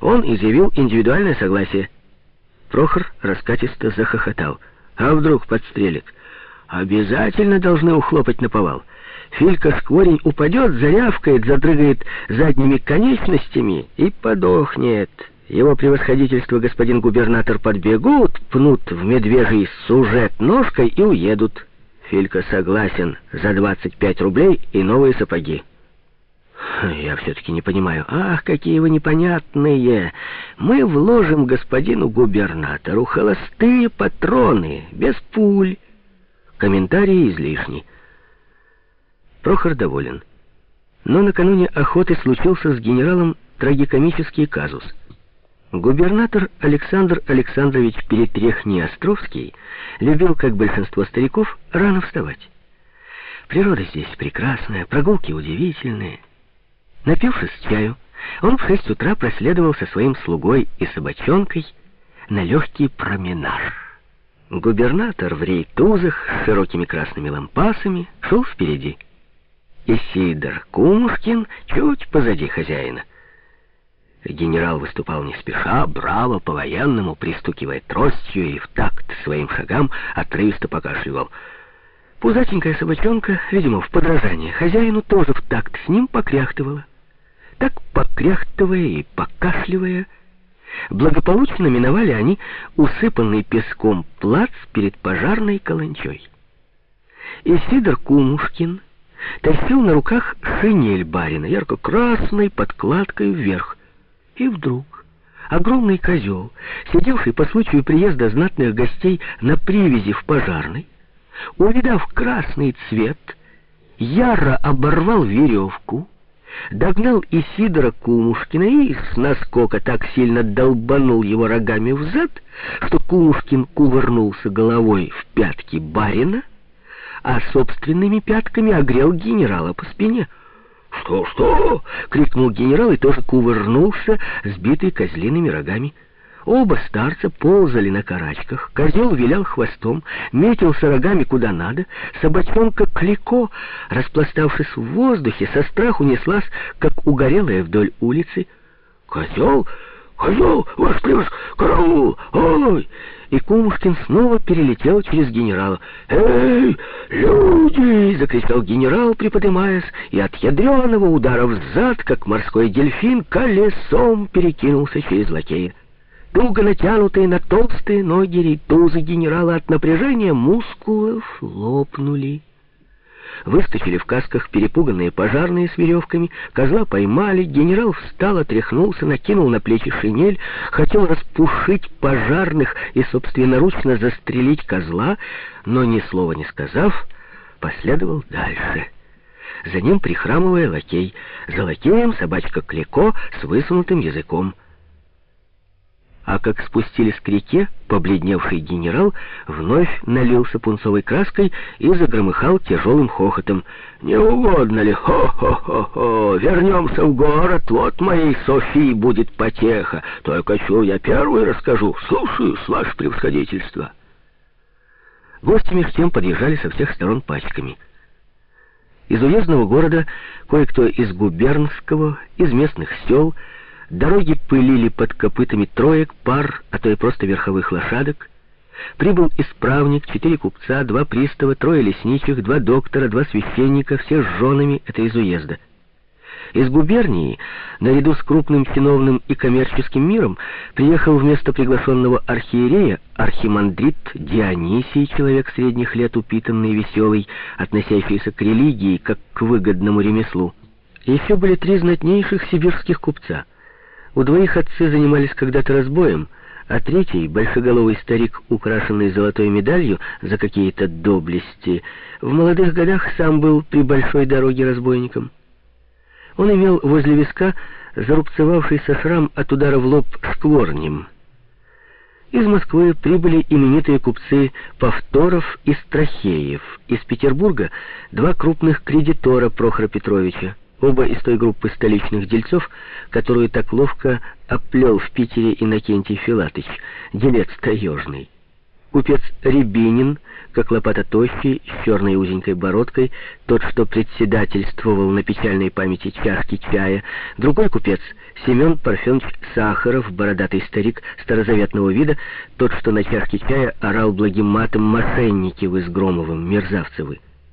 Он изъявил индивидуальное согласие. Прохор раскатисто захохотал. А вдруг подстрелит? Обязательно должны ухлопать на повал. Филька скворень упадет, зарявкает, задрыгает задними конечностями и подохнет. Его превосходительство господин губернатор подбегут, пнут в медвежий сужет ножкой и уедут. Филька согласен за 25 рублей и новые сапоги. Я все-таки не понимаю. Ах, какие вы непонятные! Мы вложим господину губернатору холостые патроны, без пуль. Комментарии излишни. Прохор доволен. Но накануне охоты случился с генералом трагикомический казус. Губернатор Александр Александрович Перетрехни-Островский любил, как большинство стариков, рано вставать. Природа здесь прекрасная, прогулки удивительные. Напившись чаю, он в шесть утра проследовал со своим слугой и собачонкой на легкий променаж. Губернатор в рейтузах с широкими красными лампасами шел впереди. И Сидор Кумушкин чуть позади хозяина. Генерал выступал не спеша, браво, по-военному, пристукивая тростью и в такт своим шагам отрывисто покашливал. Пузатенькая собачонка, видимо, в подражание хозяину, тоже в такт с ним покряхтывала. Так, покряхтывая и покашливая, благополучно миновали они усыпанный песком плац перед пожарной каланчой. И Сидор Кумушкин тащил на руках шинель барина, ярко-красной подкладкой вверх. И вдруг огромный козел, сидевший по случаю приезда знатных гостей на привязи в пожарной, увидав красный цвет, яро оборвал веревку, догнал Исидора Кумушкина и с наскока так сильно долбанул его рогами взад, что Кумушкин кувырнулся головой в пятки барина, а собственными пятками огрел генерала по спине — «Что, что?» — крикнул генерал и тоже кувырнулся, сбитый козлиными рогами. Оба старца ползали на карачках, козел вилял хвостом, метился рогами куда надо, собачонка Клико, распластавшись в воздухе, со страху неслась, как угорелая вдоль улицы. «Козел! Козел! Ваш превос! Караул! Ой!» и Кумушкин снова перелетел через генерала. «Эй, люди!» — закричал генерал, приподнимаясь, и от ядреного удара взад, как морской дельфин, колесом перекинулся через лакея. Туго натянутые на толстые ноги рейтузы генерала от напряжения мускулов лопнули. Выскочили в касках перепуганные пожарные с веревками, козла поймали, генерал встал, отряхнулся, накинул на плечи шинель, хотел распушить пожарных и собственноручно застрелить козла, но ни слова не сказав, последовал дальше. За ним, прихрамывая, лакей. За лакеем собачка Клико с высунутым языком — а как спустились к реке, побледневший генерал вновь налился пунцовой краской и загромыхал тяжелым хохотом. «Не угодно ли? Хо-хо-хо-хо! Вернемся в город, вот моей Софии будет потеха. Только чего я первый расскажу. Слушаю, с ваше превосходительство!» Гости меж тем подъезжали со всех сторон пачками. Из уездного города кое-кто из губернского, из местных сел — Дороги пылили под копытами троек, пар, а то и просто верховых лошадок. Прибыл исправник, четыре купца, два пристава, трое лесничих, два доктора, два священника, все с женами, это из уезда. Из губернии, наряду с крупным чиновным и коммерческим миром, приехал вместо приглашенного архиерея архимандрит Дионисий, человек средних лет, упитанный, веселый, относящийся к религии, как к выгодному ремеслу. Еще были три знатнейших сибирских купца — у двоих отцы занимались когда-то разбоем, а третий, большеголовый старик, украшенный золотой медалью за какие-то доблести, в молодых годах сам был при большой дороге разбойником. Он имел возле виска зарубцевавшийся шрам от удара в лоб шкворнем. Из Москвы прибыли именитые купцы Повторов и Страхеев. Из Петербурга два крупных кредитора Прохора Петровича. Оба из той группы столичных дельцов, которую так ловко оплел в Питере Иннокентий Филатыч, делец таежный. Купец Рябинин, как лопата тощий, с черной узенькой бородкой, тот, что председательствовал на печальной памяти чашки чая, другой купец, Семен Парфенович Сахаров, бородатый старик старозаветного вида, тот, что на чашке чая орал благим матом «Мошенники вы с Громовым, мерзавцы вы!»